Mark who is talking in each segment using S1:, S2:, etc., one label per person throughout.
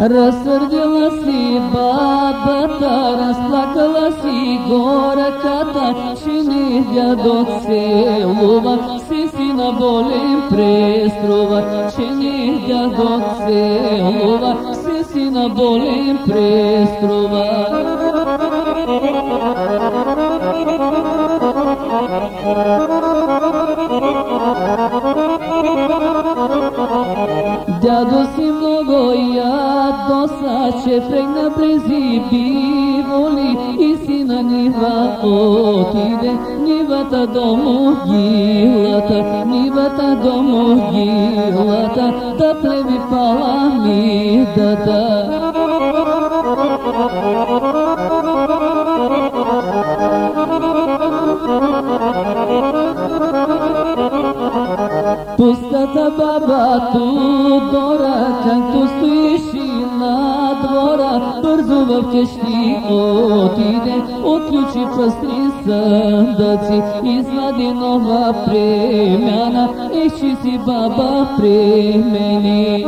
S1: Разсърдила си бабата, разплакала си горката, че не дядот се си си на болен преструва, че не дядот се лува, си си на болен преструва. Дядо си много доса че фрегна близи биволи и си на нива отиде. Нивата до могилата, нивата до могилата, да плеви паламидата. Пустата баба Тудора, както стоиши на двора, бързо в къщи отиде, отключи пръстни съндъци, извади нова премяна, ещи си баба премени.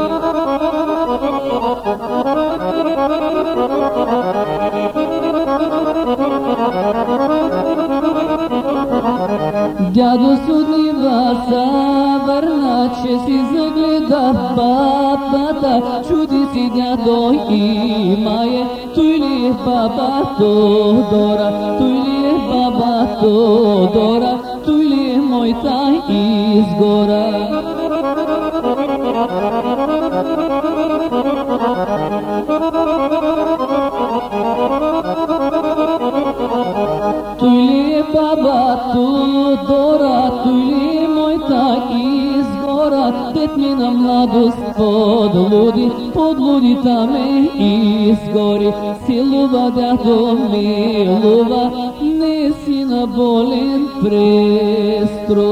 S1: Дядо суднива дядо судни васа چشی زگدا بابتا چودی سیدیا دوی مایه تویلی بابا تو دورا تویلی بابا تو دورا تویلی مویتا izgora Tuli baba tu dora tuli брат, дет ми на младост подлуди, подлуди таме изгори, силува да дядо милува, не си на болен преструва.